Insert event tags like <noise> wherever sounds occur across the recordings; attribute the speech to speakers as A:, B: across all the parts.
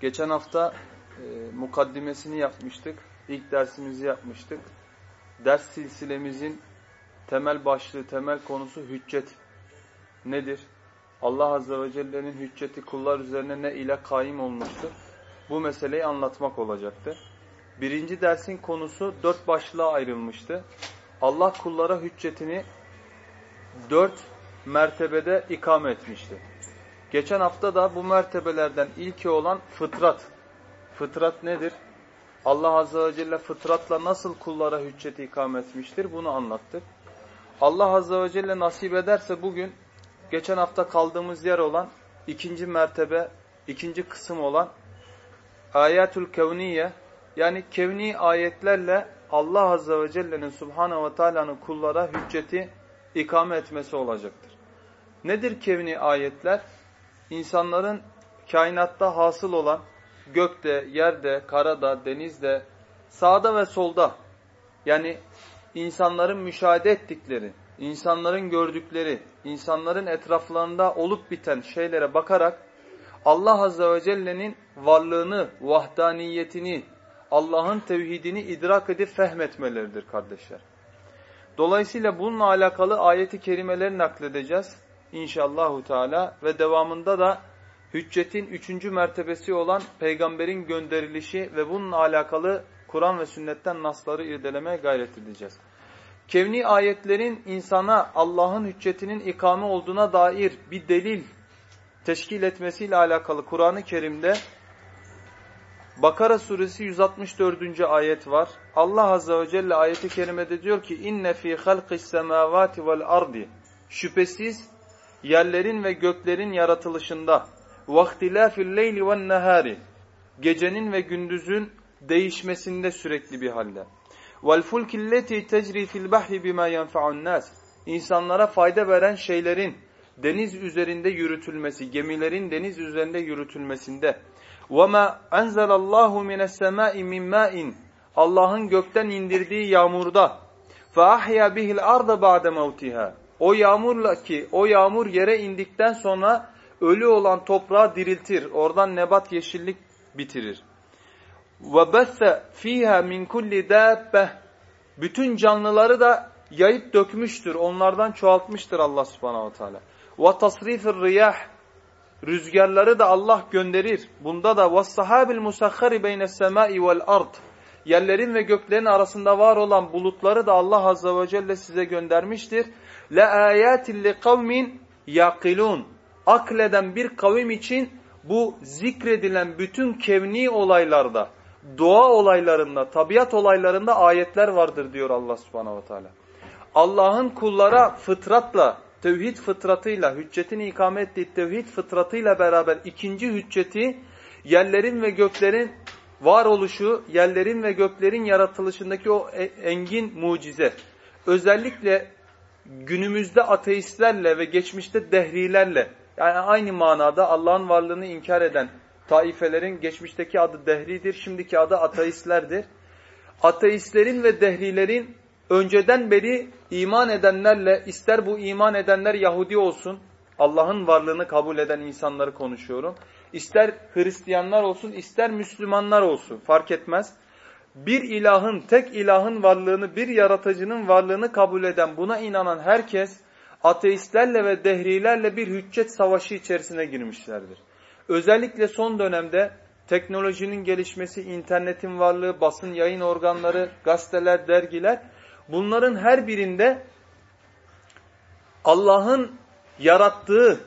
A: Geçen hafta e, mukaddimesini yapmıştık. İlk dersimizi yapmıştık. Ders silsilemizin temel başlığı, temel konusu hüccet nedir? Allah Azze ve Celle'nin hücceti kullar üzerine ne ile kaim olmuştur? Bu meseleyi anlatmak olacaktı. Birinci dersin konusu dört başlığa ayrılmıştı. Allah kullara hüccetini dört mertebede ikame etmişti. Geçen hafta da bu mertebelerden ilki olan fıtrat. Fıtrat nedir? Allah Azze ve Celle fıtratla nasıl kullara hücceti ikame etmiştir bunu anlattık. Allah Azze ve Celle nasip ederse bugün geçen hafta kaldığımız yer olan ikinci mertebe, ikinci kısım olan ayatul kevniye yani kevni ayetlerle Allah Azze ve Celle'nin Subhanahu ve Taala'nın kullara hücceti ikame etmesi olacaktır. Nedir kevni ayetler? İnsanların kainatta hasıl olan gökte, yerde, karada, denizde, sağda ve solda yani insanların müşahede ettikleri, insanların gördükleri, insanların etraflarında olup biten şeylere bakarak Allah Azze ve Celle'nin varlığını, vahdaniyetini, Allah'ın tevhidini idrak edip fehmetmeleridir kardeşler. Dolayısıyla bununla alakalı ayeti kerimeleri nakledeceğiz inşallahu teala ve devamında da hüccetin üçüncü mertebesi olan peygamberin gönderilişi ve bununla alakalı Kur'an ve sünnetten nasları irdelemeye gayret edeceğiz. Kevni ayetlerin insana Allah'ın hüccetinin ikame olduğuna dair bir delil teşkil etmesiyle alakalı Kur'an-ı Kerim'de Bakara suresi 164. ayet var. Allah azze ve celle ayeti kerimede diyor ki inne fi halqis semavati vel ardi şüphesiz yerlerin ve göklerin yaratılışında vaktilafil leyli ven nehari gecenin ve gündüzün değişmesinde sürekli bir halde. Vel fulkilleti tecri fil bahri bima yenfa'un nas insanlara fayda veren şeylerin deniz üzerinde yürütülmesi, gemilerin deniz üzerinde yürütülmesinde وَمَا أَنْزَلَ اللّٰهُ مِنَ السَّمَاءِ مِنْ مَاءٍ Allah'ın gökten indirdiği yağmurda فَاَحْيَا بِهِ الْاَرْضَ بَعْدَ مَوْتِهَا o yağmurla ki o yağmur yere indikten sonra ölü olan toprağı diriltir. Oradan nebat yeşillik bitirir. Ve besse fiha min kulli dabbe. Bütün canlıları da yayıp dökmüştür. Onlardan çoğaltmıştır Allah Subhanahu Teala. Ve tasrifir riyah rüzgarları da Allah gönderir. Bunda da vassahabil musakhari beyne semai vel ard. Yerlerin ve göklerin arasında var olan bulutları da Allah azze ve celle size göndermiştir le ayatin li kavmin yakilun. Akleden bir kavim için bu zikredilen bütün kevni olaylarda, doğa olaylarında, tabiat olaylarında ayetler vardır diyor Allah subhanahu ve teala. Allah'ın kullara fıtratla, tevhid fıtratıyla, hüccetini ikame ettiği tevhid fıtratıyla beraber ikinci hücceti, yerlerin ve göklerin varoluşu, yerlerin ve göklerin yaratılışındaki o e, engin mucize. Özellikle günümüzde ateistlerle ve geçmişte dehrilerle yani aynı manada Allah'ın varlığını inkar eden taifelerin geçmişteki adı dehridir, şimdiki adı ateistlerdir. Ateistlerin ve dehrilerin önceden beri iman edenlerle ister bu iman edenler Yahudi olsun, Allah'ın varlığını kabul eden insanları konuşuyorum. İster Hristiyanlar olsun, ister Müslümanlar olsun fark etmez. Bir ilahın, tek ilahın varlığını, bir yaratıcının varlığını kabul eden, buna inanan herkes ateistlerle ve dehrilerle bir hüccet savaşı içerisine girmişlerdir. Özellikle son dönemde teknolojinin gelişmesi, internetin varlığı, basın yayın organları, gazeteler, dergiler bunların her birinde Allah'ın yarattığı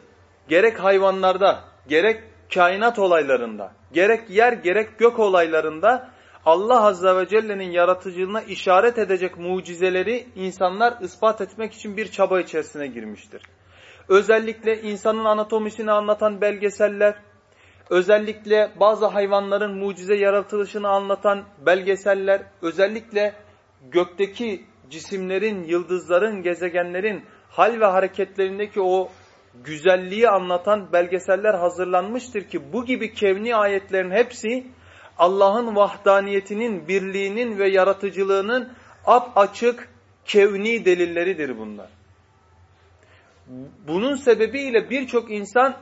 A: gerek hayvanlarda, gerek kainat olaylarında, gerek yer gerek gök olaylarında Allah Azze ve Celle'nin yaratıcılığına işaret edecek mucizeleri insanlar ispat etmek için bir çaba içerisine girmiştir. Özellikle insanın anatomisini anlatan belgeseller, özellikle bazı hayvanların mucize yaratılışını anlatan belgeseller, özellikle gökteki cisimlerin, yıldızların, gezegenlerin hal ve hareketlerindeki o güzelliği anlatan belgeseller hazırlanmıştır ki bu gibi kevni ayetlerin hepsi Allah'ın vahdaniyetinin, birliğinin ve yaratıcılığının açık kevni delilleridir bunlar. Bunun sebebiyle birçok insan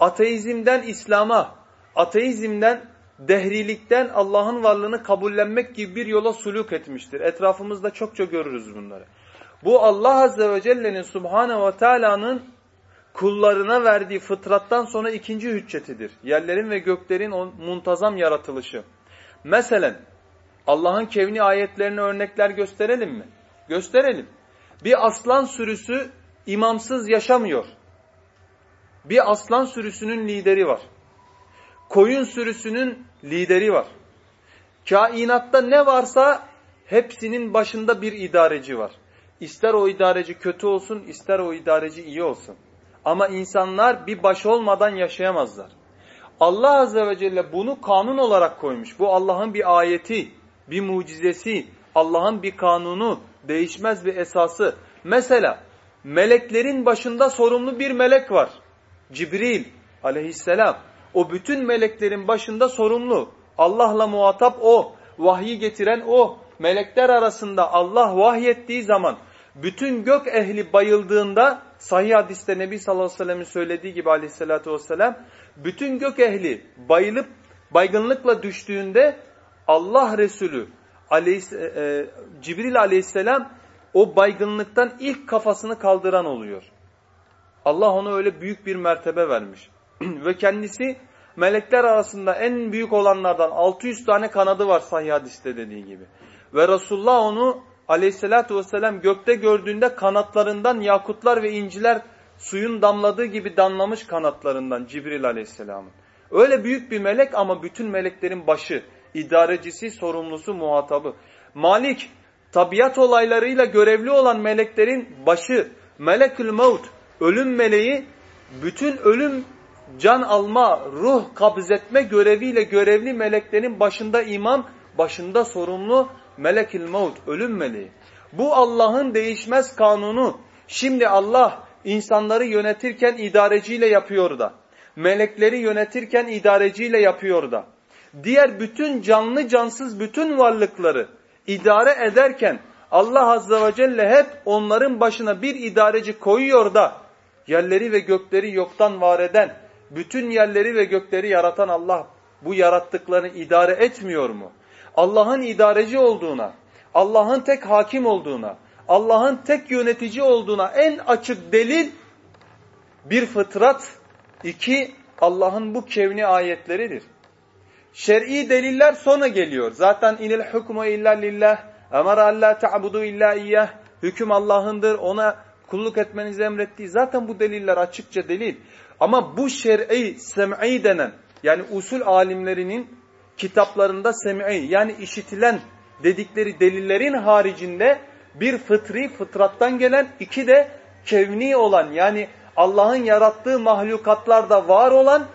A: ateizmden İslam'a, ateizmden dehrilikten Allah'ın varlığını kabullenmek gibi bir yola suluk etmiştir. Etrafımızda çokça görürüz bunları. Bu Allah Azze ve Celle'nin Subhanahu ve Teala'nın kullarına verdiği fıtrattan sonra ikinci hüccetidir. Yerlerin ve göklerin o muntazam yaratılışı. Mesela Allah'ın kevni ayetlerine örnekler gösterelim mi? Gösterelim. Bir aslan sürüsü imamsız yaşamıyor. Bir aslan sürüsünün lideri var. Koyun sürüsünün lideri var. Kainatta ne varsa hepsinin başında bir idareci var. İster o idareci kötü olsun, ister o idareci iyi olsun. Ama insanlar bir baş olmadan yaşayamazlar. Allah Azze ve Celle bunu kanun olarak koymuş. Bu Allah'ın bir ayeti, bir mucizesi, Allah'ın bir kanunu, değişmez bir esası. Mesela meleklerin başında sorumlu bir melek var. Cibril aleyhisselam. O bütün meleklerin başında sorumlu. Allah'la muhatap o. Vahyi getiren o. Melekler arasında Allah vahyettiği zaman bütün gök ehli bayıldığında sahih hadiste Nebi sallallahu aleyhi ve sellem'in söylediği gibi aleyhissalatü vesselam bütün gök ehli bayılıp baygınlıkla düştüğünde Allah Resulü aleyhis, e, e, Cibril aleyhisselam o baygınlıktan ilk kafasını kaldıran oluyor. Allah ona öyle büyük bir mertebe vermiş. <clears throat> Ve kendisi melekler arasında en büyük olanlardan 600 tane kanadı var sahih hadiste dediği gibi. Ve Resulullah onu aleyhissalatü vesselam gökte gördüğünde kanatlarından yakutlar ve inciler suyun damladığı gibi damlamış kanatlarından Cibril aleyhisselamın. Öyle büyük bir melek ama bütün meleklerin başı, idarecisi, sorumlusu, muhatabı. Malik, tabiat olaylarıyla görevli olan meleklerin başı, melekül mevt, ölüm meleği, bütün ölüm can alma, ruh kabzetme göreviyle görevli meleklerin başında imam, başında sorumlu melekil maut, ölüm meleği. Bu Allah'ın değişmez kanunu. Şimdi Allah insanları yönetirken idareciyle yapıyor da. Melekleri yönetirken idareciyle yapıyor da. Diğer bütün canlı cansız bütün varlıkları idare ederken Allah Azze ve Celle hep onların başına bir idareci koyuyor da yerleri ve gökleri yoktan var eden, bütün yerleri ve gökleri yaratan Allah bu yarattıklarını idare etmiyor mu? Allah'ın idareci olduğuna, Allah'ın tek hakim olduğuna, Allah'ın tek yönetici olduğuna en açık delil bir fıtrat, iki Allah'ın bu kevni ayetleridir. Şer'i deliller sonra geliyor. Zaten inil hukmu illa lillah, emara alla ta'budu illa iyyah. Hüküm Allah'ındır. Ona kulluk etmenizi emrettiği. Zaten bu deliller açıkça delil. Ama bu şer'i, sem'i denen yani usul alimlerinin kitaplarında sem'i yani işitilen dedikleri delillerin haricinde bir fıtri fıtrattan gelen iki de kevni olan yani Allah'ın yarattığı mahlukatlarda var olan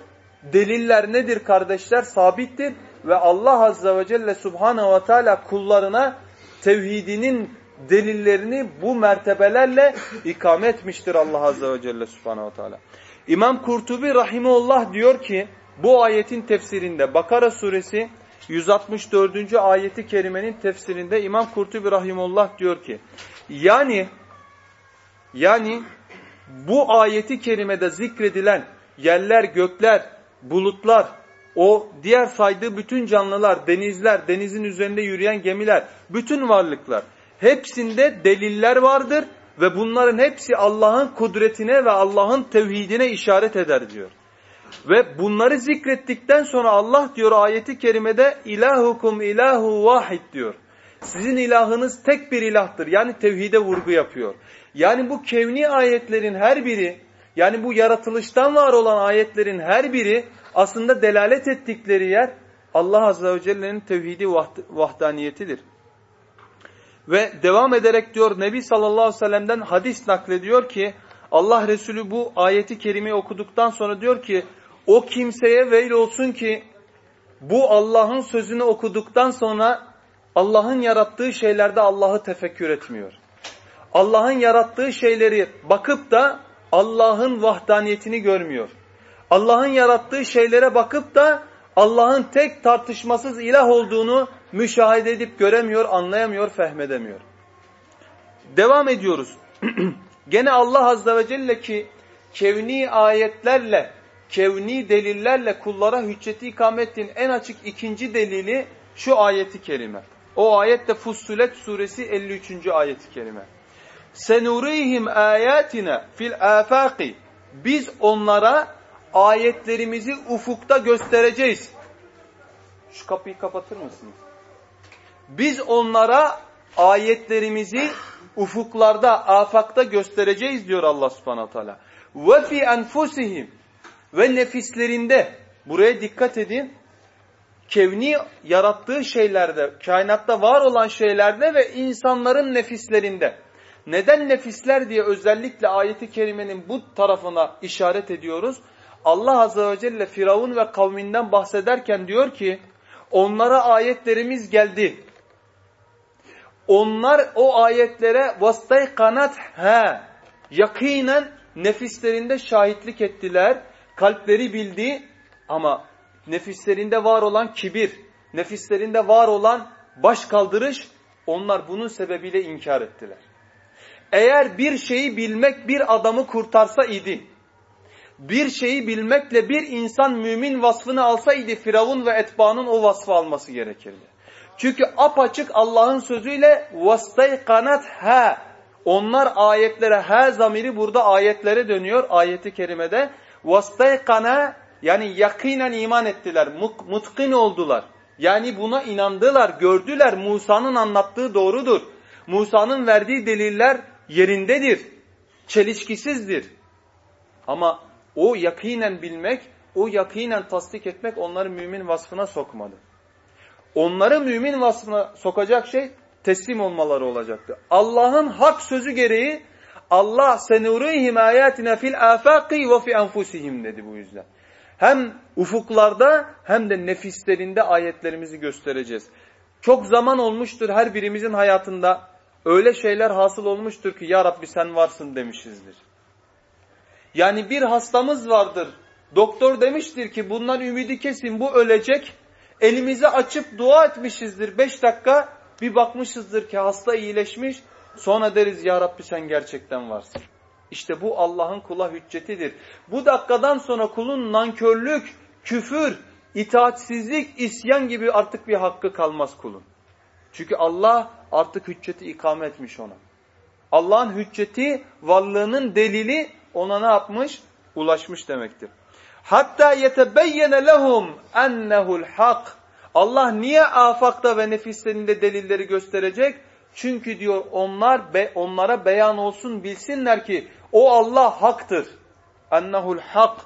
A: deliller nedir kardeşler? Sabittir ve Allah Azze ve Celle Subhanahu ve Teala kullarına tevhidinin delillerini bu mertebelerle ikame etmiştir Allah Azze ve Celle Subhanahu ve Teala. İmam Kurtubi Rahimullah diyor ki bu ayetin tefsirinde Bakara suresi 164. ayeti kerimenin tefsirinde İmam Kurtubi Rahimullah diyor ki yani yani bu ayeti kerimede zikredilen yerler, gökler, bulutlar, o diğer saydığı bütün canlılar, denizler, denizin üzerinde yürüyen gemiler, bütün varlıklar hepsinde deliller vardır ve bunların hepsi Allah'ın kudretine ve Allah'ın tevhidine işaret eder diyor. Ve bunları zikrettikten sonra Allah diyor ayeti kerimede ilahukum ilahu vahid diyor. Sizin ilahınız tek bir ilahtır. Yani tevhide vurgu yapıyor. Yani bu kevni ayetlerin her biri yani bu yaratılıştan var olan ayetlerin her biri aslında delalet ettikleri yer Allah Azze ve Celle'nin tevhidi vahdaniyetidir. Ve devam ederek diyor Nebi sallallahu aleyhi ve sellem'den hadis naklediyor ki Allah Resulü bu ayeti kerimeyi okuduktan sonra diyor ki O kimseye veil olsun ki bu Allah'ın sözünü okuduktan sonra Allah'ın yarattığı şeylerde Allah'ı tefekkür etmiyor. Allah'ın yarattığı şeyleri bakıp da Allah'ın vahdaniyetini görmüyor. Allah'ın yarattığı şeylere bakıp da Allah'ın tek tartışmasız ilah olduğunu müşahede edip göremiyor, anlayamıyor, fehmedemiyor. Devam ediyoruz. <clears throat> Gene Allah Azze ve Celle ki kevni ayetlerle, kevni delillerle kullara hücceti ikamettin en açık ikinci delili şu ayeti kerime. O ayet de Fussilet suresi 53. ayeti kerime. Senurihim ayatina fil afaqi. Biz onlara ayetlerimizi ufukta göstereceğiz. Şu kapıyı kapatır mısınız? Biz onlara ayetlerimizi ufuklarda, afakta göstereceğiz diyor Allah subhanahu teala. Ve fi enfusihim ve nefislerinde buraya dikkat edin. Kevni yarattığı şeylerde, kainatta var olan şeylerde ve insanların nefislerinde. Neden nefisler diye özellikle ayeti kerimenin bu tarafına işaret ediyoruz? Allah Azze ve Celle Firavun ve kavminden bahsederken diyor ki onlara ayetlerimiz geldi. Onlar o ayetlere vastay kanat he yakinen nefislerinde şahitlik ettiler. Kalpleri bildi ama nefislerinde var olan kibir, nefislerinde var olan baş kaldırış onlar bunun sebebiyle inkar ettiler. Eğer bir şeyi bilmek bir adamı kurtarsa idi, bir şeyi bilmekle bir insan mümin vasfını alsaydı Firavun ve etbaanın o vasfı alması gerekirdi. Çünkü apaçık Allah'ın sözüyle kanat ha. Onlar ayetlere ha zamiri burada ayetlere dönüyor ayeti kerimede. Kana yani yakinen iman ettiler, mutkin oldular. Yani buna inandılar, gördüler Musa'nın anlattığı doğrudur. Musa'nın verdiği deliller yerindedir, çelişkisizdir. Ama o yakinen bilmek, o yakinen tasdik etmek onları mümin vasfına sokmadı. Onları mümin vasfına sokacak şey teslim olmaları olacaktı. Allah'ın hak sözü gereği Allah senurihim ayatina fil afaqi ve fi enfusihim dedi bu yüzden. Hem ufuklarda hem de nefislerinde ayetlerimizi göstereceğiz. Çok zaman olmuştur her birimizin hayatında öyle şeyler hasıl olmuştur ki ya Rabbi sen varsın demişizdir. Yani bir hastamız vardır. Doktor demiştir ki bundan ümidi kesin bu ölecek. Elimizi açıp dua etmişizdir. Beş dakika bir bakmışızdır ki hasta iyileşmiş. Sonra deriz ya Rabbi sen gerçekten varsın. İşte bu Allah'ın kula hüccetidir. Bu dakikadan sonra kulun nankörlük, küfür, itaatsizlik, isyan gibi artık bir hakkı kalmaz kulun. Çünkü Allah artık hücceti ikame etmiş ona. Allah'ın hücceti, varlığının delili ona ne yapmış? Ulaşmış demektir. Hatta yetebeyyene lehum ennehu'l hak. Allah niye afakta ve nefislerinde delilleri gösterecek? Çünkü diyor onlar be, onlara beyan olsun bilsinler ki o Allah haktır. Ennehu'l hak.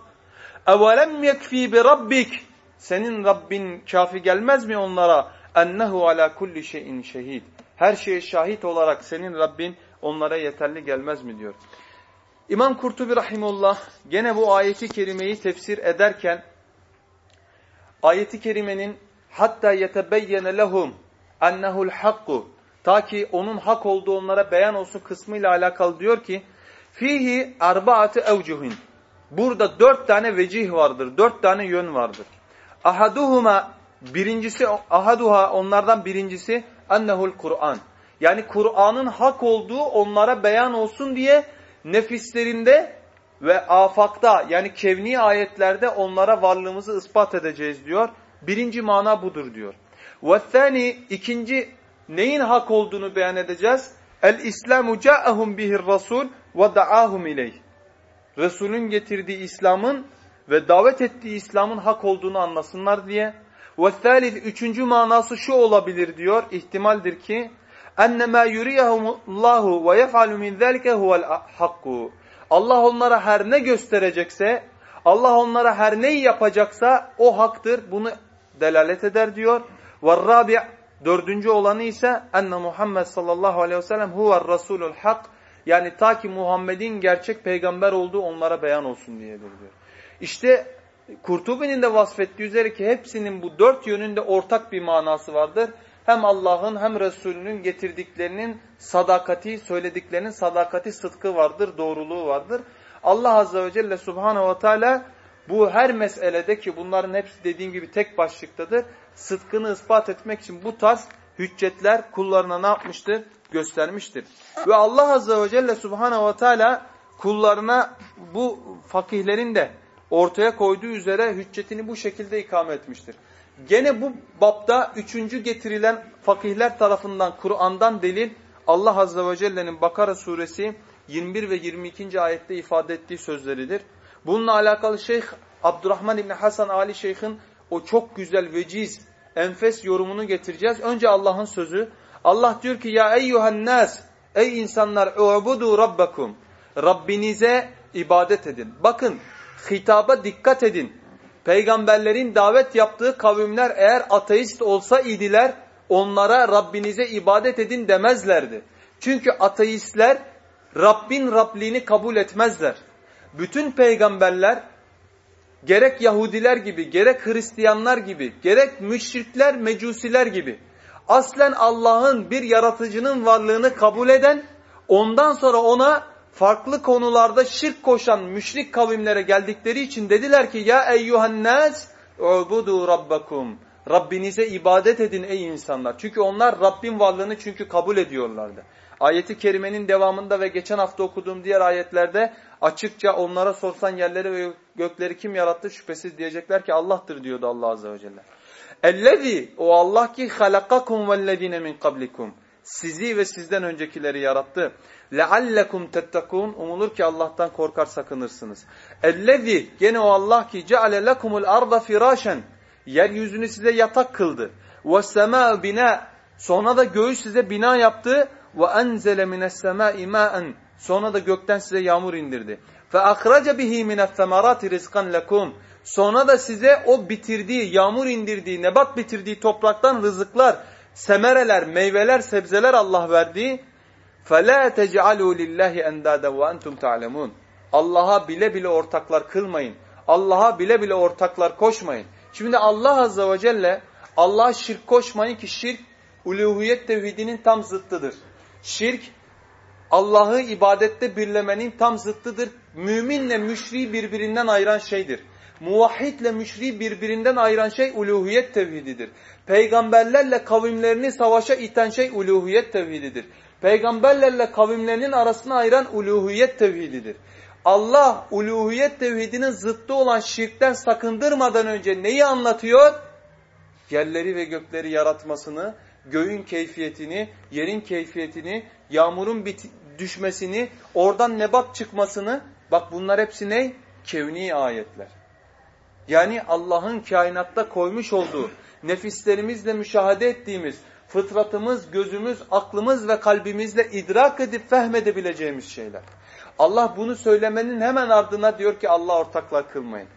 A: Evelem yekfi bi rabbik. Senin Rabbin kafi gelmez mi onlara? Ennehu ala kulli şeyin şehid. Her şeye şahit olarak senin Rabbin onlara yeterli gelmez mi diyor. İmam Kurtubi Rahimullah gene bu ayeti kerimeyi tefsir ederken ayeti kerimenin hatta yetebeyyene lehum ennehu'l hakku Ta ki onun hak olduğu onlara beyan olsun kısmıyla alakalı diyor ki Fihi erbaatü evcuhin. Burada dört tane vecih vardır. Dört tane yön vardır. Ahaduhuma birincisi ahaduha onlardan birincisi ennehul Kur'an. Yani Kur'an'ın hak olduğu onlara beyan olsun diye nefislerinde ve afakta yani kevni ayetlerde onlara varlığımızı ispat edeceğiz diyor. Birinci mana budur diyor. Ve ikinci neyin hak olduğunu beyan edeceğiz. El-İslamu ca'ahum bihir rasul ve da'ahum ileyh. Resulün getirdiği İslam'ın ve davet ettiği İslam'ın hak olduğunu anlasınlar diye. Ve üçüncü manası şu olabilir diyor. İhtimaldir ki ennemâ yuriyahumullahu ve yef'alu min zâlike huvel hakku. Allah onlara her ne gösterecekse, Allah onlara her neyi yapacaksa o haktır. Bunu delalet eder diyor. Ve rabi' dördüncü olanı ise enne Muhammed sallallahu aleyhi ve sellem huvel rasulul hak. Yani ta ki Muhammed'in gerçek peygamber olduğu onlara beyan olsun diyedir diyor. İşte Kurtubi'nin de vasfettiği üzere ki hepsinin bu dört yönünde ortak bir manası vardır. Hem Allah'ın hem Resulünün getirdiklerinin sadakati, söylediklerinin sadakati, sıdkı vardır, doğruluğu vardır. Allah Azze ve Celle Subhanahu ve Teala bu her meselede ki bunların hepsi dediğim gibi tek başlıktadır. Sıdkını ispat etmek için bu tarz hüccetler kullarına ne yapmıştır? Göstermiştir. Ve Allah Azze ve Celle Subhanahu ve Teala kullarına bu fakihlerin de ortaya koyduğu üzere hüccetini bu şekilde ikame etmiştir. Gene bu bapta üçüncü getirilen fakihler tarafından Kur'an'dan delil Allah Azze ve Celle'nin Bakara suresi 21 ve 22. ayette ifade ettiği sözleridir. Bununla alakalı Şeyh Abdurrahman İbni Hasan Ali Şeyh'in o çok güzel veciz, enfes yorumunu getireceğiz. Önce Allah'ın sözü. Allah diyor ki ya eyyuhan nas ey insanlar ubudu rabbakum Rabbinize ibadet edin. Bakın hitaba dikkat edin. Peygamberlerin davet yaptığı kavimler eğer ateist olsa idiler onlara Rabbinize ibadet edin demezlerdi. Çünkü ateistler Rabbin Rabliğini kabul etmezler. Bütün peygamberler gerek Yahudiler gibi, gerek Hristiyanlar gibi, gerek müşrikler, mecusiler gibi aslen Allah'ın bir yaratıcının varlığını kabul eden, ondan sonra ona farklı konularda şirk koşan müşrik kavimlere geldikleri için dediler ki ya eyyuhennâs ubudu rabbakum. Rabbinize ibadet edin ey insanlar. Çünkü onlar Rabbin varlığını çünkü kabul ediyorlardı. Ayeti kerimenin devamında ve geçen hafta okuduğum diğer ayetlerde Açıkça onlara sorsan yerleri ve gökleri kim yarattı şüphesiz diyecekler ki Allah'tır diyordu Allah Azze ve Celle. Ellezî o Allah ki halakakum vellezîne min kablikum. Sizi ve sizden öncekileri yarattı. Leallekum tettekûn. Umulur ki Allah'tan korkar sakınırsınız. Ellezî gene o Allah ki ceale lekumul arda firâşen. Yeryüzünü size yatak kıldı. Ve semâ bina. Sonra da göğü size bina yaptı. Ve enzele mines semâ imâen Sonra da gökten size yağmur indirdi. فَاَخْرَجَ بِهِ مِنَ الثَّمَرَاتِ رِزْقًا لَكُمْ Sonra da size o bitirdiği, yağmur indirdiği, nebat bitirdiği topraktan rızıklar, semereler, meyveler, sebzeler Allah verdi. فَلَا تَجْعَلُوا لِلّٰهِ اَنْدَادًا وَاَنْتُمْ تَعْلَمُونَ Allah'a bile bile ortaklar kılmayın. Allah'a bile bile ortaklar koşmayın. Şimdi Allah Azze ve Celle Allah'a şirk koşmayın ki şirk uluhiyet tevhidinin tam zıttıdır. Şirk Allah'ı ibadette birlemenin tam zıttıdır. Müminle müşriği birbirinden ayıran şeydir. Muvahhidle müşriği birbirinden ayıran şey uluhiyet tevhididir. Peygamberlerle kavimlerini savaşa iten şey uluhiyet tevhididir. Peygamberlerle kavimlerinin arasına ayıran uluhiyet tevhididir. Allah uluhiyet tevhidinin zıttı olan şirkten sakındırmadan önce neyi anlatıyor? Yerleri ve gökleri yaratmasını, göğün keyfiyetini, yerin keyfiyetini, yağmurun düşmesini, oradan nebat çıkmasını, bak bunlar hepsi ne? Kevni ayetler. Yani Allah'ın kainatta koymuş olduğu, nefislerimizle müşahede ettiğimiz, fıtratımız, gözümüz, aklımız ve kalbimizle idrak edip fehmedebileceğimiz şeyler. Allah bunu söylemenin hemen ardına diyor ki Allah ortaklar kılmayın.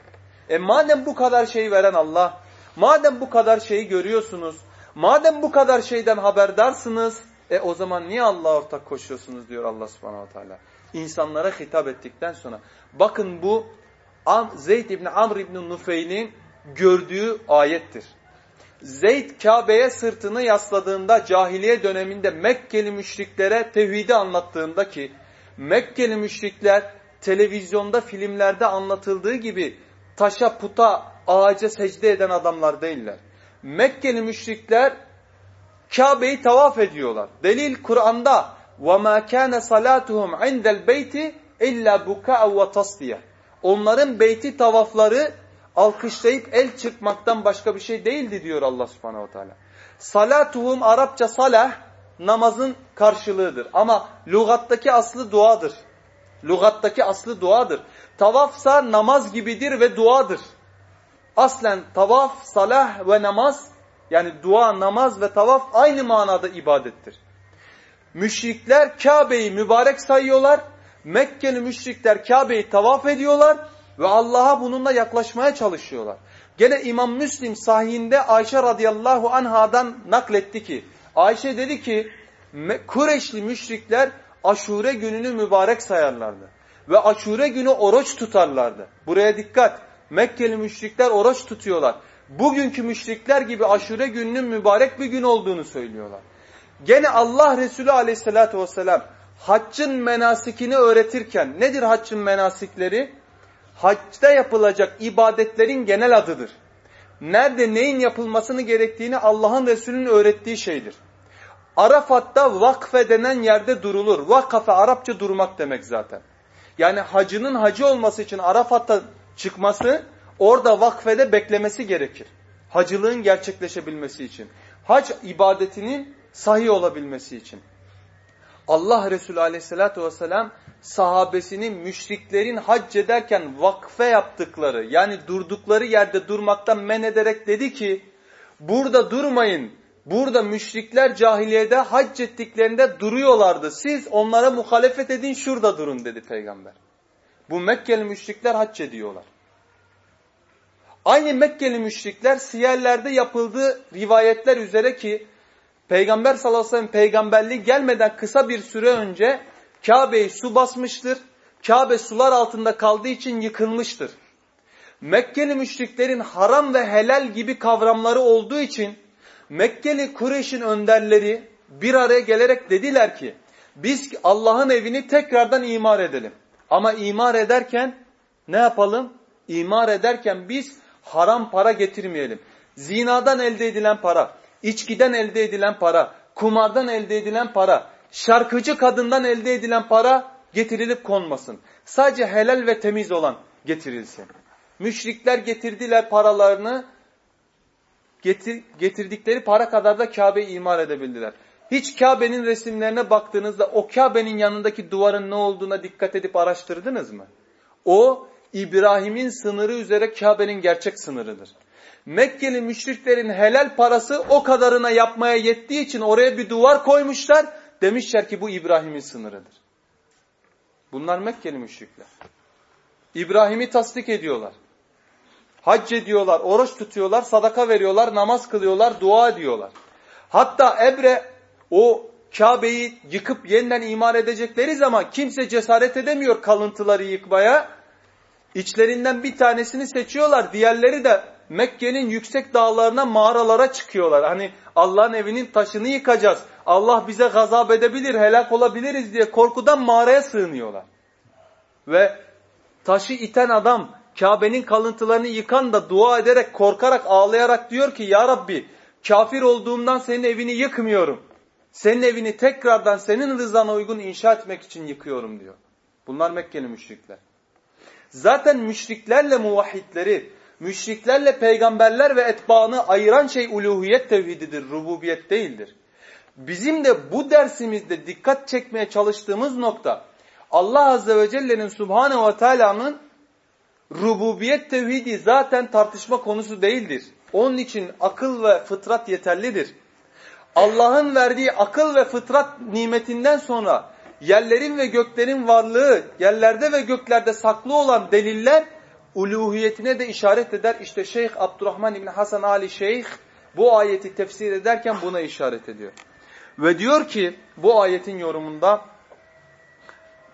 A: E madem bu kadar şeyi veren Allah, madem bu kadar şeyi görüyorsunuz, madem bu kadar şeyden haberdarsınız, e o zaman niye Allah'a ortak koşuyorsunuz diyor Allah subhanahu teala. İnsanlara hitap ettikten sonra. Bakın bu Zeyd İbni Amr İbni Nufeyl'in gördüğü ayettir. Zeyd Kabe'ye sırtını yasladığında cahiliye döneminde Mekkeli müşriklere tevhidi anlattığında ki Mekkeli müşrikler televizyonda filmlerde anlatıldığı gibi taşa puta ağaca secde eden adamlar değiller. Mekkeli müşrikler Kabe'yi tavaf ediyorlar. Delil Kur'an'da وَمَا كَانَ صَلَاتُهُمْ عِنْدَ الْبَيْتِ اِلَّا بُكَاءً وَتَصْدِيَةً Onların beyti tavafları alkışlayıp el çırpmaktan başka bir şey değildi diyor Allah subhanehu teala. Salatuhum Arapça salah namazın karşılığıdır. Ama lugattaki aslı duadır. Lugattaki aslı duadır. Tavafsa namaz gibidir ve duadır. Aslen tavaf, salah ve namaz yani dua, namaz ve tavaf aynı manada ibadettir. Müşrikler Kabe'yi mübarek sayıyorlar. Mekkeli müşrikler Kabe'yi tavaf ediyorlar ve Allah'a bununla yaklaşmaya çalışıyorlar. Gene İmam Müslim sahihinde Ayşe radıyallahu anhadan nakletti ki Ayşe dedi ki Kureşli müşrikler aşure gününü mübarek sayarlardı. Ve aşure günü oruç tutarlardı. Buraya dikkat. Mekkeli müşrikler oruç tutuyorlar. Bugünkü müşrikler gibi aşure gününün mübarek bir gün olduğunu söylüyorlar. Gene Allah Resulü aleyhissalatü vesselam haccın menasikini öğretirken nedir haccın menasikleri? Haccda yapılacak ibadetlerin genel adıdır. Nerede neyin yapılmasını gerektiğini Allah'ın Resulü'nün öğrettiği şeydir. Arafat'ta vakfe denen yerde durulur. Vakafe Arapça durmak demek zaten. Yani hacının hacı olması için Arafat'ta çıkması orada vakfede beklemesi gerekir. Hacılığın gerçekleşebilmesi için. Hac ibadetinin sahih olabilmesi için. Allah Resulü aleyhissalatü vesselam sahabesinin müşriklerin hac ederken vakfe yaptıkları yani durdukları yerde durmaktan men ederek dedi ki burada durmayın. Burada müşrikler cahiliyede hac ettiklerinde duruyorlardı. Siz onlara muhalefet edin şurada durun dedi peygamber. Bu Mekkeli müşrikler hac ediyorlar. Aynı Mekkeli müşrikler siyerlerde yapıldığı rivayetler üzere ki Peygamber sallallahu aleyhi ve sellem peygamberliği gelmeden kısa bir süre önce Kabe'yi su basmıştır. Kabe sular altında kaldığı için yıkılmıştır. Mekkeli müşriklerin haram ve helal gibi kavramları olduğu için Mekkeli Kureyş'in önderleri bir araya gelerek dediler ki biz Allah'ın evini tekrardan imar edelim. Ama imar ederken ne yapalım? İmar ederken biz haram para getirmeyelim. Zinadan elde edilen para, içkiden elde edilen para, kumardan elde edilen para, şarkıcı kadından elde edilen para getirilip konmasın. Sadece helal ve temiz olan getirilsin. Müşrikler getirdiler paralarını, getir, getirdikleri para kadar da Kabe'yi imar edebildiler. Hiç Kabe'nin resimlerine baktığınızda o Kabe'nin yanındaki duvarın ne olduğuna dikkat edip araştırdınız mı? O İbrahim'in sınırı üzere Kabe'nin gerçek sınırıdır. Mekkeli müşriklerin helal parası o kadarına yapmaya yettiği için oraya bir duvar koymuşlar. Demişler ki bu İbrahim'in sınırıdır. Bunlar Mekkeli müşrikler. İbrahim'i tasdik ediyorlar. Hac ediyorlar, oruç tutuyorlar, sadaka veriyorlar, namaz kılıyorlar, dua ediyorlar. Hatta Ebre o Kabe'yi yıkıp yeniden imar edecekleri zaman kimse cesaret edemiyor kalıntıları yıkmaya. İçlerinden bir tanesini seçiyorlar. Diğerleri de Mekke'nin yüksek dağlarına mağaralara çıkıyorlar. Hani Allah'ın evinin taşını yıkacağız. Allah bize gazap edebilir, helak olabiliriz diye korkudan mağaraya sığınıyorlar. Ve taşı iten adam Kabe'nin kalıntılarını yıkan da dua ederek, korkarak, ağlayarak diyor ki Ya Rabbi kafir olduğumdan senin evini yıkmıyorum. Senin evini tekrardan senin rızana uygun inşa etmek için yıkıyorum diyor. Bunlar Mekkeli müşrikler. Zaten müşriklerle muvahhidleri, müşriklerle peygamberler ve etbaını ayıran şey uluhiyet tevhididir, rububiyet değildir. Bizim de bu dersimizde dikkat çekmeye çalıştığımız nokta Allah Azze ve Celle'nin Subhanehu ve Teala'nın rububiyet tevhidi zaten tartışma konusu değildir. Onun için akıl ve fıtrat yeterlidir. Allah'ın verdiği akıl ve fıtrat nimetinden sonra yerlerin ve göklerin varlığı, yerlerde ve göklerde saklı olan deliller uluhiyetine de işaret eder. İşte Şeyh Abdurrahman İbni Hasan Ali Şeyh bu ayeti tefsir ederken buna işaret ediyor. Ve diyor ki bu ayetin yorumunda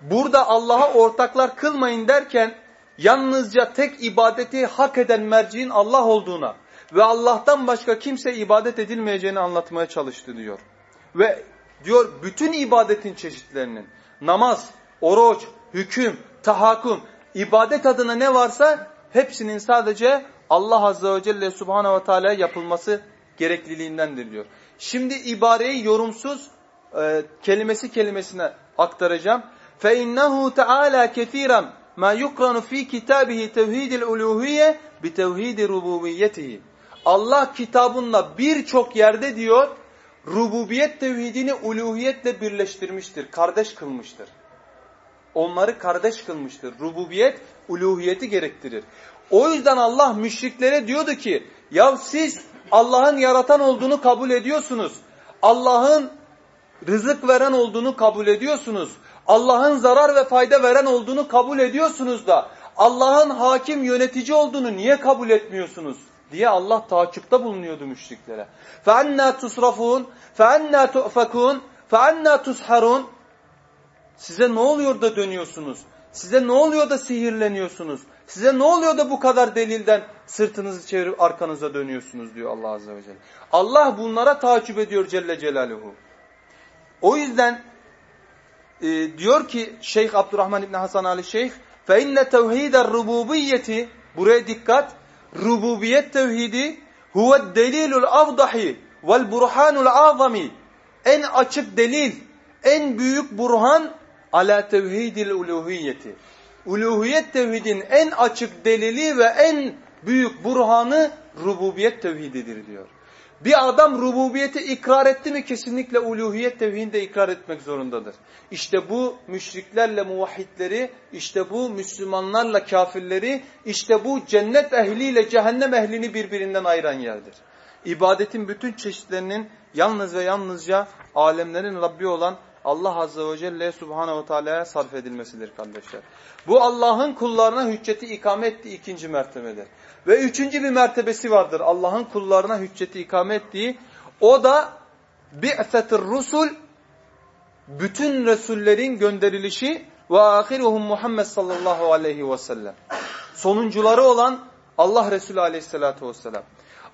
A: burada Allah'a ortaklar kılmayın derken yalnızca tek ibadeti hak eden merciğin Allah olduğuna ve Allah'tan başka kimse ibadet edilmeyeceğini anlatmaya çalıştı diyor. Ve diyor bütün ibadetin çeşitlerinin namaz, oruç, hüküm, tahakküm, ibadet adına ne varsa hepsinin sadece Allah Azze ve Celle Subhanahu ve Teala yapılması gerekliliğindendir diyor. Şimdi ibareyi yorumsuz e, kelimesi kelimesine aktaracağım. فَاِنَّهُ تَعَالَى كَثِيرًا مَا يُقْرَنُ ف۪ي كِتَابِهِ تَوْهِيدِ الْعُلُوهِيَّ بِتَوْهِيدِ رُبُوبِيَّتِهِ Allah kitabında birçok yerde diyor rububiyet tevhidini uluhiyetle birleştirmiştir, kardeş kılmıştır. Onları kardeş kılmıştır. Rububiyet uluhiyeti gerektirir. O yüzden Allah müşriklere diyordu ki ya siz Allah'ın yaratan olduğunu kabul ediyorsunuz. Allah'ın rızık veren olduğunu kabul ediyorsunuz. Allah'ın zarar ve fayda veren olduğunu kabul ediyorsunuz da Allah'ın hakim yönetici olduğunu niye kabul etmiyorsunuz? diye Allah takipte bulunuyordu müşriklere. فَاَنَّا تُصْرَفُونَ فَاَنَّا تُؤْفَكُونَ فَاَنَّا تُسْحَرُونَ Size ne oluyor da dönüyorsunuz? Size ne oluyor da sihirleniyorsunuz? Size ne oluyor da bu kadar delilden sırtınızı çevirip arkanıza dönüyorsunuz diyor Allah Azze ve Celle. Allah bunlara takip ediyor Celle Celaluhu. O yüzden e, diyor ki Şeyh Abdurrahman İbni Hasan Ali Şeyh فَاِنَّ تَوْهِيدَ الرُّبُوبِيَّةِ Buraya dikkat. Rububiyet tevhidi huve delilul avdahi vel burhanul azami. En açık delil, en büyük burhan ala tevhidil uluhiyeti. Uluhiyet tevhidin en açık delili ve en büyük burhanı rububiyet tevhididir diyor. Bir adam rububiyeti ikrar etti mi kesinlikle uluhiyet tevhidini de ikrar etmek zorundadır. İşte bu müşriklerle muvahhidleri, işte bu Müslümanlarla kafirleri, işte bu cennet ehliyle cehennem ehlini birbirinden ayıran yerdir. İbadetin bütün çeşitlerinin yalnız ve yalnızca alemlerin Rabbi olan Allah Azze ve Celle Subhanahu ve Teala'ya sarf edilmesidir kardeşler. Bu Allah'ın kullarına hücceti ikame ettiği ikinci mertebedir. Ve üçüncü bir mertebesi vardır Allah'ın kullarına hücceti ikame ettiği. O da bi'fetir rusul bütün Resullerin gönderilişi ve ahiruhum Muhammed sallallahu aleyhi ve sellem. Sonuncuları olan Allah Resulü aleyhissalatu vesselam.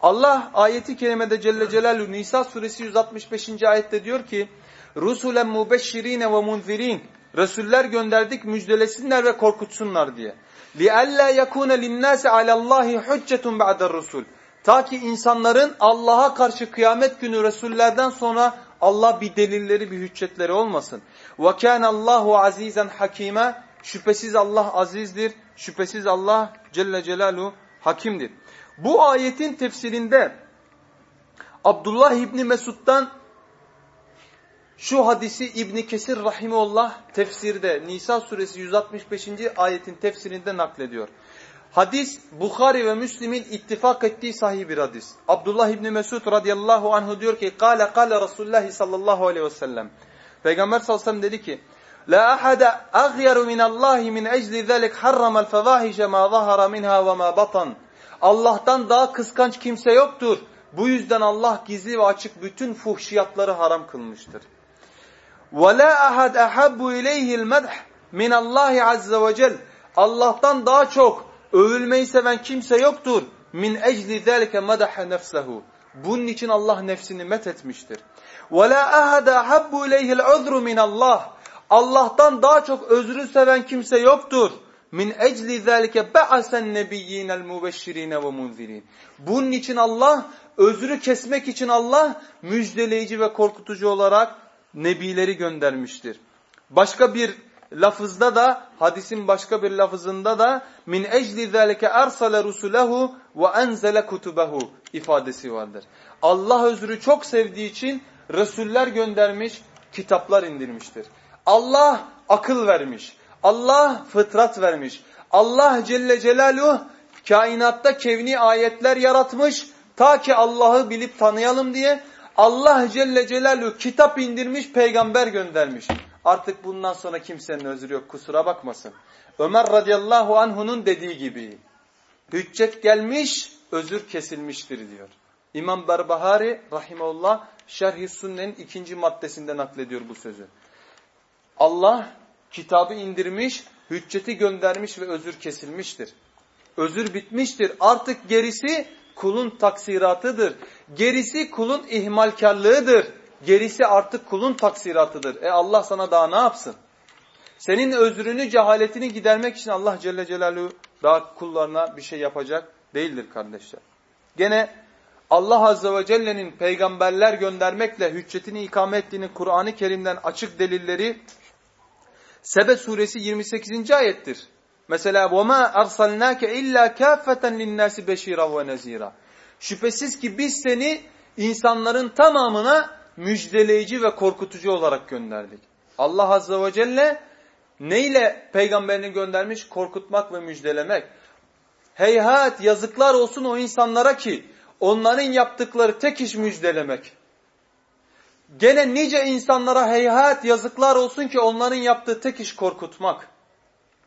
A: Allah ayeti kerimede Celle Celaluhu Nisa suresi 165. ayette diyor ki Rusulen mubeşşirine ve munzirin Resuller gönderdik müjdelesinler ve korkutsunlar diye. لِأَلَّا يَكُونَ لِلنَّاسِ عَلَى اللّٰهِ حُجَّةٌ بَعْدَ الرُّسُولِ Ta ki insanların Allah'a karşı kıyamet günü Resullerden sonra Allah bir delilleri, bir hüccetleri olmasın. وَكَانَ اللّٰهُ عَز۪يزًا حَك۪يمًا Şüphesiz Allah azizdir, şüphesiz Allah Celle Celaluhu hakimdir. Bu ayetin tefsirinde Abdullah İbni Mesud'dan şu hadisi İbni Kesir Rahimullah tefsirde Nisa suresi 165. ayetin tefsirinde naklediyor. Hadis Bukhari ve Müslim'in ittifak ettiği sahih bir hadis. Abdullah İbni Mesud radıyallahu anhu diyor ki Kale kale Resulullah sallallahu aleyhi ve sellem. Peygamber sallallahu aleyhi ve sellem dedi ki La ahade aghyaru min Allah min ecli zalik harramal fevahishe ma zahara minha ve ma batan. Allah'tan daha kıskanç kimse yoktur. Bu yüzden Allah gizli ve açık bütün fuhşiyatları haram kılmıştır. وَلَا أَحَدْ أَحَبُّ إِلَيْهِ الْمَدْحِ مِنَ اللّٰهِ عَزَّ وَجَلْ Allah'tan daha çok övülmeyi seven kimse yoktur. Min ecli zelike madaha nefsehu. Bunun için Allah nefsini met etmiştir. Ve la ahada habbu ileyhi'l uzru min Allah. Allah'tan daha çok özrü seven kimse yoktur. Min ecli zelike ba'asen nebiyyinel mubeşşirine ve munzirin. Bunun için Allah özrü kesmek için Allah müjdeleyici ve korkutucu olarak nebileri göndermiştir. Başka bir lafızda da hadisin başka bir lafızında da min ecli zalike ersale rusulehu ve enzele kutubehu ifadesi vardır. Allah özrü çok sevdiği için resuller göndermiş, kitaplar indirmiştir. Allah akıl vermiş. Allah fıtrat vermiş. Allah Celle Celaluhu kainatta kevni ayetler yaratmış ta ki Allah'ı bilip tanıyalım diye Allah Celle Celaluhu kitap indirmiş, peygamber göndermiş. Artık bundan sonra kimsenin özrü yok kusura bakmasın. Ömer radıyallahu anhunun dediği gibi hüccet gelmiş, özür kesilmiştir diyor. İmam Berbahari rahimahullah Şerh-i Sünne'nin ikinci maddesinde naklediyor bu sözü. Allah kitabı indirmiş, hücceti göndermiş ve özür kesilmiştir. Özür bitmiştir. Artık gerisi kulun taksiratıdır. Gerisi kulun ihmalkarlığıdır. Gerisi artık kulun taksiratıdır. E Allah sana daha ne yapsın? Senin özrünü, cehaletini gidermek için Allah Celle Celaluhu daha kullarına bir şey yapacak değildir kardeşler. Gene Allah Azze ve Celle'nin peygamberler göndermekle hüccetini ikame ettiğini Kur'an-ı Kerim'den açık delilleri Sebe suresi 28. ayettir. Mesela وَمَا أَرْسَلْنَاكَ اِلَّا كَافَّةً لِلنَّاسِ بَشِيرًا وَنَز۪يرًا Şüphesiz ki biz seni insanların tamamına müjdeleyici ve korkutucu olarak gönderdik. Allah Azze ve Celle neyle peygamberini göndermiş? Korkutmak ve müjdelemek. Heyhat yazıklar olsun o insanlara ki onların yaptıkları tek iş müjdelemek. Gene nice insanlara heyhat yazıklar olsun ki onların yaptığı tek iş korkutmak.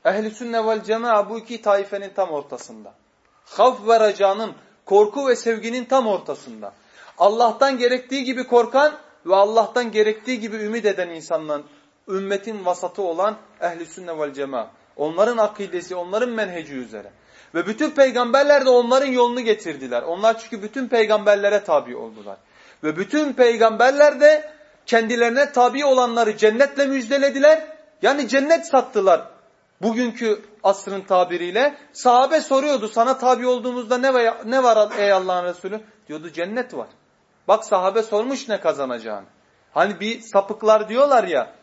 A: Ehli sünne vel cema'a bu iki taifenin tam ortasında. Havf ve racanın, korku ve sevginin tam ortasında. Allah'tan gerektiği gibi korkan ve Allah'tan gerektiği gibi ümit eden insanların ümmetin vasatı olan ehli sünne vel cema'a. Onların akidesi, onların menheci üzere. Ve bütün peygamberler de onların yolunu getirdiler. Onlar çünkü bütün peygamberlere tabi oldular. Ve bütün peygamberler de kendilerine tabi olanları cennetle müjdelediler. Yani cennet sattılar bugünkü asrın tabiriyle. Sahabe soruyordu sana tabi olduğumuzda ne var, ne var ey Allah'ın Resulü? Diyordu cennet var. Bak sahabe sormuş ne kazanacağını. Hani bir sapıklar diyorlar ya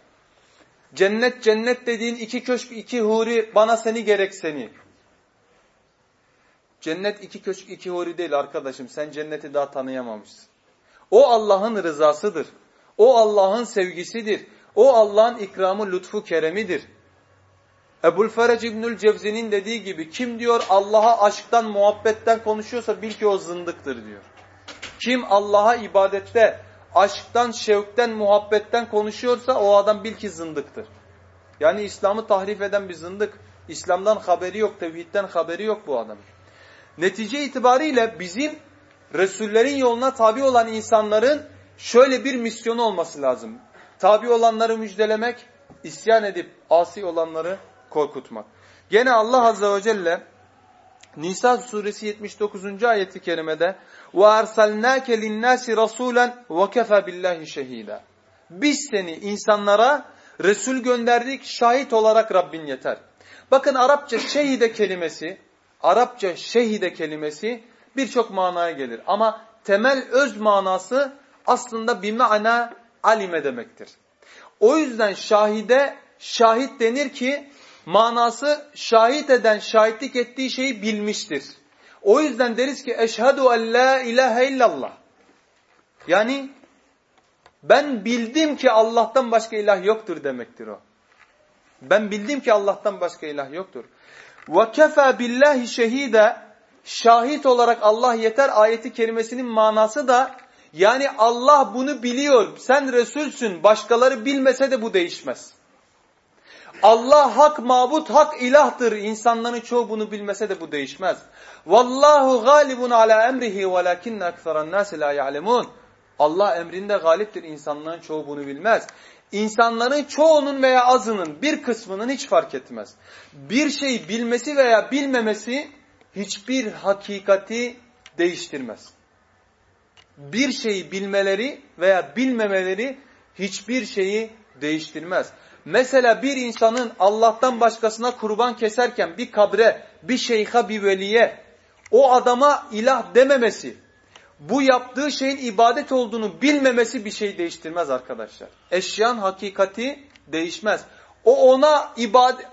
A: cennet cennet dediğin iki köşk iki huri bana seni gerek seni. Cennet iki köşk iki huri değil arkadaşım sen cenneti daha tanıyamamışsın. O Allah'ın rızasıdır. O Allah'ın sevgisidir. O Allah'ın ikramı, lütfu, keremidir. Ebul Ferec İbnül Cevzi'nin dediği gibi kim diyor Allah'a aşktan, muhabbetten konuşuyorsa bil ki o zındıktır diyor. Kim Allah'a ibadette, aşktan, şevkten, muhabbetten konuşuyorsa o adam bil ki zındıktır. Yani İslam'ı tahrif eden bir zındık. İslam'dan haberi yok, tevhidden haberi yok bu adamın. Netice itibariyle bizim Resullerin yoluna tabi olan insanların şöyle bir misyonu olması lazım. Tabi olanları müjdelemek, isyan edip asi olanları korkutmak. Gene Allah Azze ve Celle Nisa suresi 79. ayeti kerimede وَاَرْسَلْنَاكَ لِلنَّاسِ رَسُولًا وَكَفَى بِاللّٰهِ شَهِيدًا Biz seni insanlara Resul gönderdik, şahit olarak Rabbin yeter. Bakın Arapça şehide kelimesi, Arapça şehide kelimesi birçok manaya gelir. Ama temel öz manası aslında bir mana alime demektir. O yüzden şahide şahit denir ki manası şahit eden şahitlik ettiği şeyi bilmiştir. O yüzden deriz ki eşhedü en la ilahe illallah. Yani ben bildim ki Allah'tan başka ilah yoktur demektir o. Ben bildim ki Allah'tan başka ilah yoktur. Ve kefa billahi şehide şahit olarak Allah yeter ayeti kerimesinin manası da yani Allah bunu biliyor. Sen Resulsün. Başkaları bilmese de bu değişmez. Allah hak mabut, hak ilahtır. İnsanların çoğu bunu bilmese de bu değişmez. Vallahu galibun ala emrihi velakinne ekseran nasi la ya'lemun. Allah emrinde galiptir. İnsanların çoğu bunu bilmez. İnsanların çoğunun veya azının bir kısmının hiç fark etmez. Bir şey bilmesi veya bilmemesi hiçbir hakikati değiştirmez. Bir şeyi bilmeleri veya bilmemeleri hiçbir şeyi değiştirmez. Mesela bir insanın Allah'tan başkasına kurban keserken bir kabre, bir şeyha, bir veliye o adama ilah dememesi, bu yaptığı şeyin ibadet olduğunu bilmemesi bir şey değiştirmez arkadaşlar. Eşyan hakikati değişmez. O ona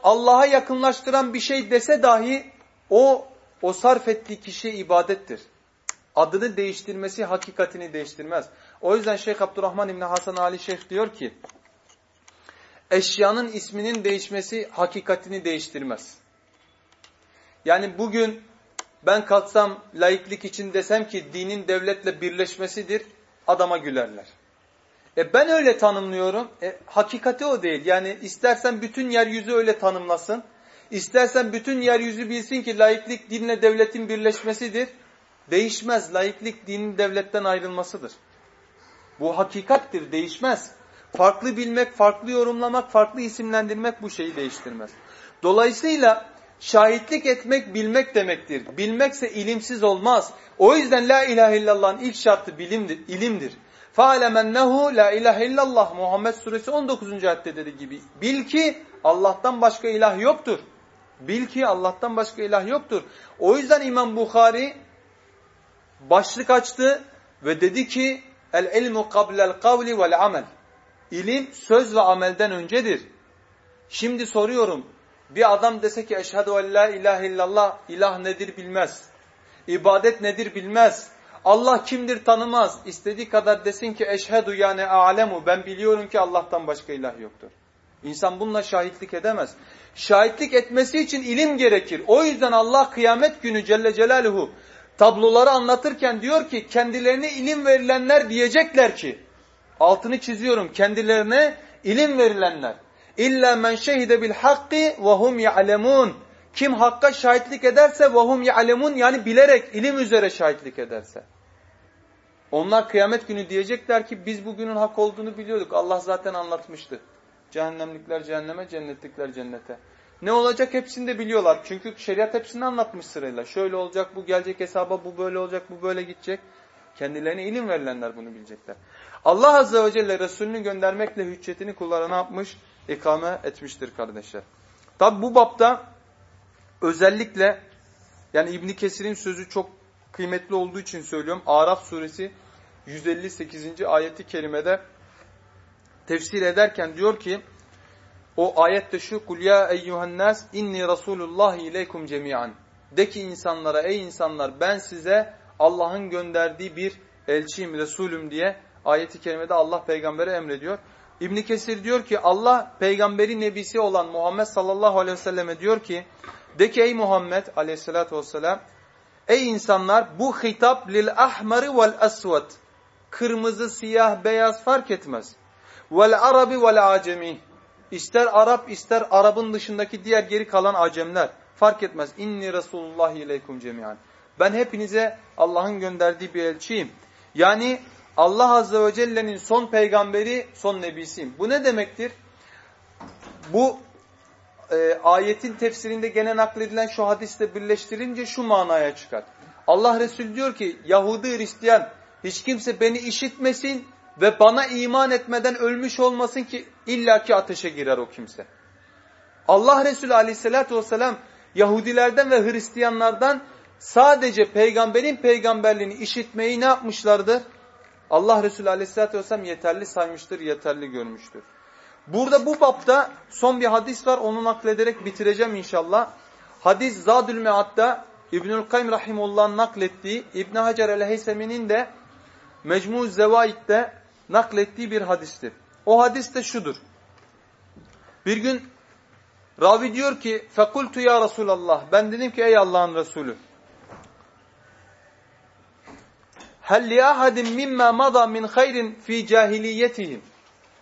A: Allah'a yakınlaştıran bir şey dese dahi o o sarf ettiği kişi ibadettir. Adını değiştirmesi hakikatini değiştirmez. O yüzden Şeyh Abdurrahman İbni Hasan Ali Şeyh diyor ki eşyanın isminin değişmesi hakikatini değiştirmez. Yani bugün ben kalksam laiklik için desem ki dinin devletle birleşmesidir, adama gülerler. E ben öyle tanımlıyorum. E, hakikati o değil. Yani istersen bütün yeryüzü öyle tanımlasın. İstersen bütün yeryüzü bilsin ki laiklik dinle devletin birleşmesidir. Değişmez. Laiklik dinin devletten ayrılmasıdır. Bu hakikattir. Değişmez Farklı bilmek, farklı yorumlamak, farklı isimlendirmek bu şeyi değiştirmez. Dolayısıyla şahitlik etmek bilmek demektir. Bilmekse ilimsiz olmaz. O yüzden la ilahe illallah'ın ilk şartı bilimdir, ilimdir. فَعَلَمَنَّهُ la ilahe illallah Muhammed suresi 19. ayette dediği gibi. Bil ki Allah'tan başka ilah yoktur. Bil ki Allah'tan başka ilah yoktur. O yüzden İmam Bukhari başlık açtı ve dedi ki el ilmu qablel kavli vel amel. İlim söz ve amelden öncedir. Şimdi soruyorum. Bir adam dese ki eşhedü en la ilahe illallah ilah nedir bilmez. İbadet nedir bilmez. Allah kimdir tanımaz. İstediği kadar desin ki eşhedü yani alemu ben biliyorum ki Allah'tan başka ilah yoktur. İnsan bununla şahitlik edemez. Şahitlik etmesi için ilim gerekir. O yüzden Allah kıyamet günü Celle Celaluhu tabloları anlatırken diyor ki kendilerine ilim verilenler diyecekler ki altını çiziyorum kendilerine ilim verilenler İlla men şehide bil hakki ve hum ya'lemun. Kim hakka şahitlik ederse ve hum ya'lemun yani bilerek ilim üzere şahitlik ederse. Onlar kıyamet günü diyecekler ki biz bugünün hak olduğunu biliyorduk. Allah zaten anlatmıştı. Cehennemlikler cehenneme, cennetlikler cennete. Ne olacak hepsini de biliyorlar. Çünkü şeriat hepsini anlatmış sırayla. Şöyle olacak, bu gelecek hesaba, bu böyle olacak, bu böyle gidecek. Kendilerine ilim verilenler bunu bilecekler. Allah Azze ve Celle Resulünü göndermekle hüccetini kullara ne yapmış? İkame etmiştir kardeşler. Tabi bu bapta özellikle yani İbn Kesir'in sözü çok kıymetli olduğu için söylüyorum. Araf suresi 158. ayeti kerimede tefsir ederken diyor ki o ayette şu kul ya eyyuhan nas inni rasulullah ileykum cemian. De ki insanlara ey insanlar ben size Allah'ın gönderdiği bir elçiyim, resulüm diye ayeti kerimede Allah peygambere emrediyor. İbn Kesir diyor ki Allah peygamberi nebisi olan Muhammed sallallahu aleyhi ve selleme diyor ki de ki ey Muhammed aleyhissalatü vesselam ey insanlar bu hitap lil ahmari vel aswad kırmızı, siyah, beyaz fark etmez. Vel arabi vel acemi ister Arap ister Arap'ın dışındaki diğer geri kalan acemler fark etmez. İnni Resulullah ileykum cemiyan. Ben hepinize Allah'ın gönderdiği bir elçiyim. Yani Allah Azze ve Celle'nin son peygamberi, son nebisiyim. Bu ne demektir? Bu e, ayetin tefsirinde gene nakledilen şu hadiste birleştirince şu manaya çıkar. Allah Resulü diyor ki Yahudi Hristiyan hiç kimse beni işitmesin ve bana iman etmeden ölmüş olmasın ki illaki ateşe girer o kimse. Allah Resulü aleyhissalatü vesselam Yahudilerden ve Hristiyanlardan sadece peygamberin peygamberliğini işitmeyi ne yapmışlardır? Allah Resulü aleyhissalatü vesselam yeterli saymıştır, yeterli görmüştür. Burada bu bapta son bir hadis var. Onu naklederek bitireceğim inşallah. Hadis Zadül Mead'da İbnül Kayyum Rahimullah'ın naklettiği, İbn Hacer el-Heysemi'nin de Mecmu Zevaid'de naklettiği bir hadistir. O hadis de şudur. Bir gün ravi diyor ki: "Fekultu ya Resulallah." Ben dedim ki: "Ey Allah'ın Resulü, hel li ahadin mimma mada min hayrin fi cahiliyetihim.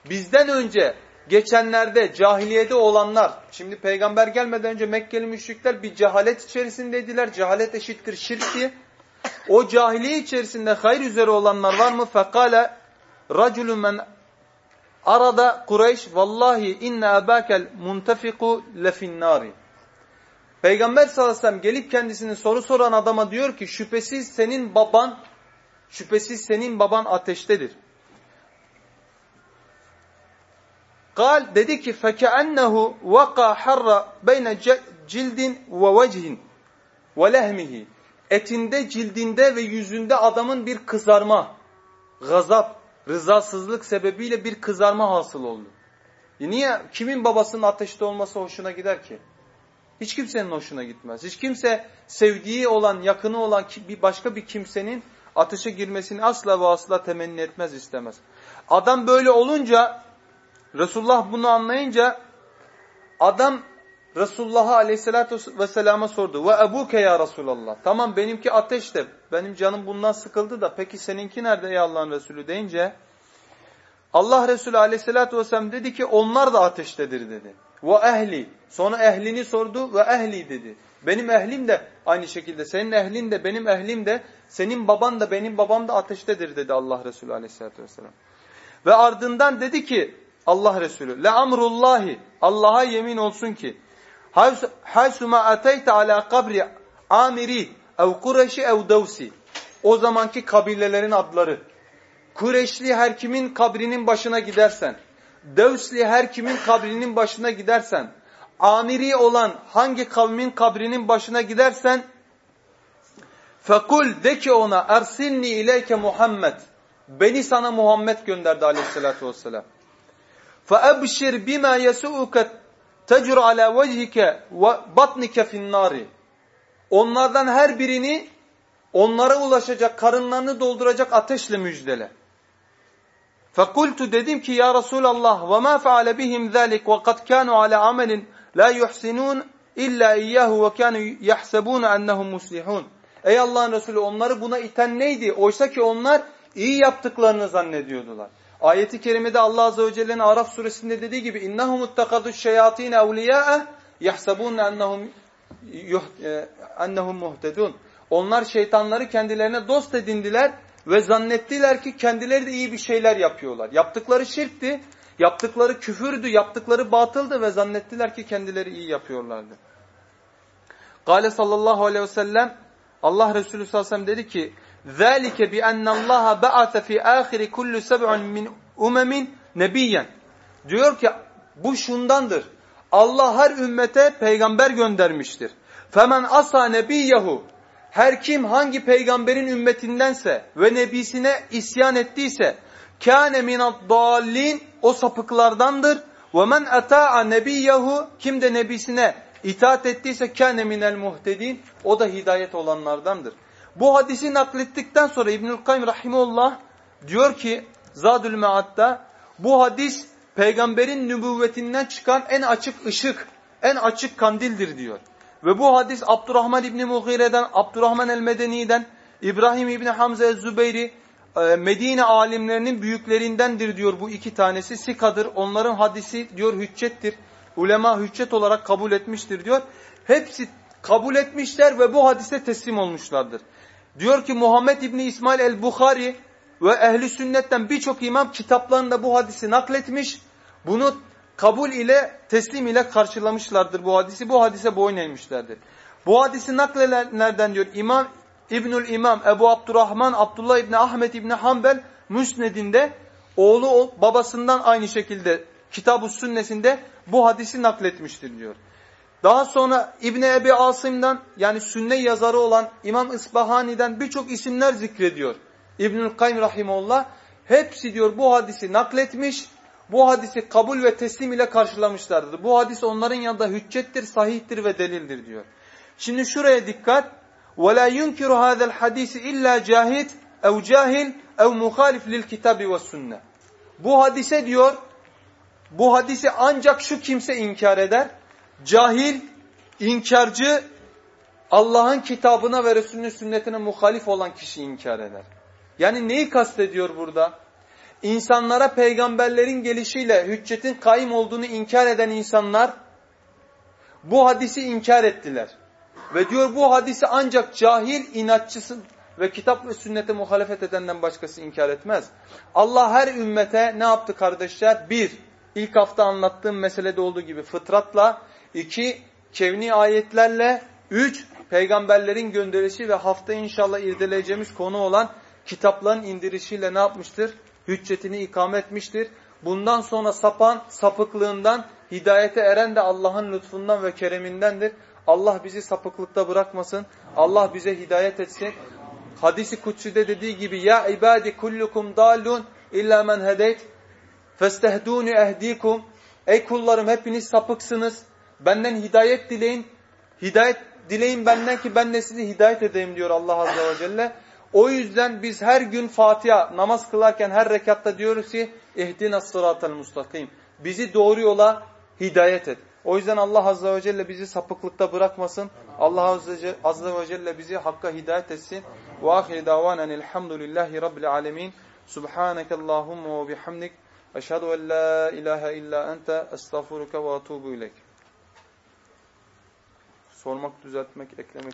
A: Bizden önce geçenlerde cahiliyede olanlar, şimdi peygamber gelmeden önce Mekkeli müşrikler bir cehalet içerisindeydiler. Cehalet eşittir şirk. O cahiliye içerisinde hayır üzere olanlar var mı? Fekale raculun men arada Kureyş vallahi inne abakel muntafiku lefinnari. Peygamber sallallahu aleyhi ve sellem gelip kendisini soru soran adama diyor ki şüphesiz senin baban şüphesiz senin baban ateştedir. Kal dedi ki فَكَأَنَّهُ وَقَى حَرَّ بَيْنَ cildin ve vecihin ve lehmihi. Etinde, cildinde ve yüzünde adamın bir kızarma, gazap, rızasızlık sebebiyle bir kızarma hasıl oldu. E niye? Kimin babasının ateşte olması hoşuna gider ki? Hiç kimsenin hoşuna gitmez. Hiç kimse sevdiği olan, yakını olan bir başka bir kimsenin ateşe girmesini asla ve asla temenni etmez, istemez. Adam böyle olunca Resulullah bunu anlayınca adam Resulullah'a aleyhissalatü vesselama sordu. Ve ebuke ya Resulallah. Tamam benimki ateşte. Benim canım bundan sıkıldı da peki seninki nerede ey Allah'ın Resulü deyince Allah Resulü aleyhissalatü vesselam dedi ki onlar da ateştedir dedi. Ve ehli. Sonra ehlini sordu ve ehli dedi. Benim ehlim de aynı şekilde senin ehlin de benim ehlim de senin baban da benim babam da ateştedir dedi Allah Resulü aleyhissalatü vesselam. Ve ardından dedi ki Allah Resulü. Le amrullahi. Allah'a yemin olsun ki. Haysuma ateyte ala kabri amiri ev kureşi ev devsi. O zamanki kabilelerin adları. Kureşli her kimin kabrinin başına gidersen. Devsli her kimin kabrinin başına gidersen amiri olan hangi kavmin kabrinin başına gidersen fekul de ki ona ersilni ileyke Muhammed beni sana Muhammed gönderdi aleyhissalatu vesselam. Febşir bima yesu'uke tecr ala vejhike ve batnike fi'n-nari. Onlardan her birini onlara ulaşacak, karınlarını dolduracak ateşle müjdele. Fekultu dedim ki ya Resulallah ve ma feale bihim zalik ve kad kanu ala amelin La yuhsinun illa iyyahu ve kanu yahsabun annahum muslihun. Ey Allah'ın Resulü onları buna iten neydi? Oysa ki onlar iyi yaptıklarını zannediyordular. Ayeti kerimede Allah Azze ve Celle'nin Araf suresinde dediği gibi innahum ittakadu şeyatin evliya'a yahsabun annahum e, annahum muhtedun. Onlar şeytanları kendilerine dost edindiler ve zannettiler ki kendileri de iyi bir şeyler yapıyorlar. Yaptıkları şirkti Yaptıkları küfürdü, yaptıkları batıldı ve zannettiler ki kendileri iyi yapıyorlardı. Gale sallallahu aleyhi ve sellem Allah Resulü sallallahu aleyhi ve sellem dedi ki ذَٰلِكَ بِأَنَّ اللّٰهَ بَعَثَ فِي آخِرِ كُلُّ سَبْعٌ مِنْ اُمَمٍ نَبِيًّا Diyor ki bu şundandır. Allah her ümmete peygamber göndermiştir. Femen asa nebiyyahu her kim hangi peygamberin ümmetindense ve nebisine isyan ettiyse kâne minad dallin o sapıklardandır. Men ata'a nebiyyahu kim de nebisine itaat ettiyse kâne minel muhtedin o da hidayet olanlardandır. Bu hadisi naklettikten sonra İbnül Kayyum rahimullah diyor ki Zadül Mead'da bu hadis peygamberin nübüvvetinden çıkan en açık ışık, en açık kandildir diyor. Ve bu hadis Abdurrahman İbni Mughire'den, Abdurrahman el-Medeni'den, İbrahim İbni Hamza el-Zübeyri, Medine alimlerinin büyüklerindendir diyor bu iki tanesi. Sikadır, onların hadisi diyor hüccettir. Ulema hüccet olarak kabul etmiştir diyor. Hepsi kabul etmişler ve bu hadise teslim olmuşlardır. Diyor ki Muhammed İbni İsmail el-Bukhari ve ehli sünnetten birçok imam kitaplarında bu hadisi nakletmiş. Bunu kabul ile teslim ile karşılamışlardır bu hadisi. Bu hadise boyun eğmişlerdir. Bu hadisi nakledenlerden diyor İmam İbnül İmam Ebu Abdurrahman Abdullah İbni Ahmet İbni Hanbel Müsned'inde oğlu babasından aynı şekilde Kitab-ı Sünnesinde bu hadisi nakletmiştir diyor. Daha sonra İbni Ebi Asım'dan yani sünne yazarı olan İmam İsbahani'den birçok isimler zikrediyor. İbnül Kayyum Rahimullah hepsi diyor bu hadisi nakletmiş, bu hadisi kabul ve teslim ile karşılamışlardır. Bu hadis onların yanında hüccettir, sahihtir ve delildir diyor. Şimdi şuraya dikkat. وَلَا يُنْكِرُ هَذَا الْحَدِيثِ اِلَّا جَاهِدْ اَوْ جَاهِلْ اَوْ مُخَالِفْ لِلْكِتَابِ وَالسُنَّةِ Bu hadise diyor, bu hadisi ancak şu kimse inkar eder. Cahil, inkarcı, Allah'ın kitabına ve Resulünün sünnetine muhalif olan kişi inkar eder. Yani neyi kastediyor burada? İnsanlara peygamberlerin gelişiyle hüccetin kaim olduğunu inkar eden insanlar bu hadisi inkar ettiler. Ve diyor bu hadisi ancak cahil inatçısın ve kitap ve sünnete muhalefet edenden başkası inkar etmez. Allah her ümmete ne yaptı kardeşler? Bir, ilk hafta anlattığım meselede olduğu gibi fıtratla. iki kevni ayetlerle. Üç, peygamberlerin gönderişi ve hafta inşallah irdeleyeceğimiz konu olan kitapların indirişiyle ne yapmıştır? Hüccetini ikame etmiştir. Bundan sonra sapan sapıklığından, hidayete eren de Allah'ın lütfundan ve keremindendir. Allah bizi sapıklıkta bırakmasın. Allah bize hidayet etsin. Hadisi kutsüde dediği gibi ya ibadi kullukum dalun illa men hedeyt festehduni ehdikum Ey kullarım hepiniz sapıksınız. Benden hidayet dileyin. Hidayet dileyin benden ki ben de sizi hidayet edeyim diyor Allah Azze ve Celle. O yüzden biz her gün Fatiha namaz kılarken her rekatta diyoruz ki ihdina sıratel mustakim. Bizi doğru yola hidayet et. O yüzden Allah Azze ve Celle bizi sapıklıkta bırakmasın. Allah Azze, ve Celle bizi hakka hidayet etsin. Ve ahir davanen elhamdülillahi rabbil alemin. Subhaneke Allahumma ve bihamdik. Eşhedü en la ilahe illa ente estağfuruke ve atubu ilek. Sormak, düzeltmek, eklemek